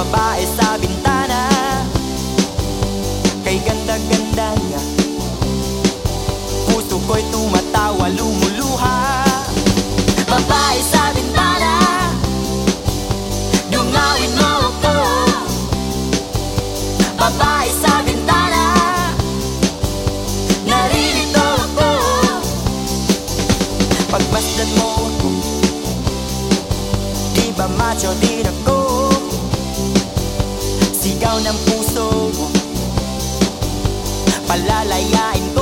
babae sa bintana. Kay ganda-ganda niya. Puso ko'y tumatawa, lumuluha. Babae sa bintana. Dungawin mo ako. Babae sa bintana. Naririto ako. Pagmasdan mo ako. Di ba macho din ako Sigaw ng puso Palalayain ko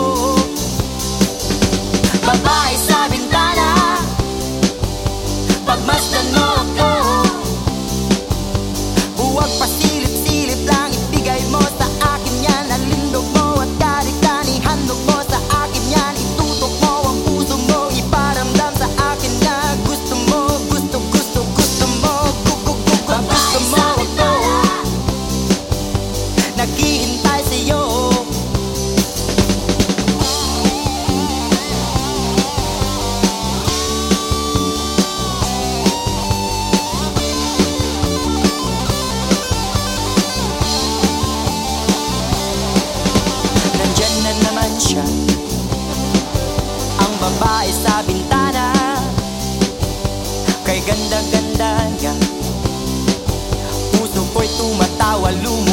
siya. Ang babae sa bintana Kay ganda-ganda niya. Puso ko'y tumatawa, sa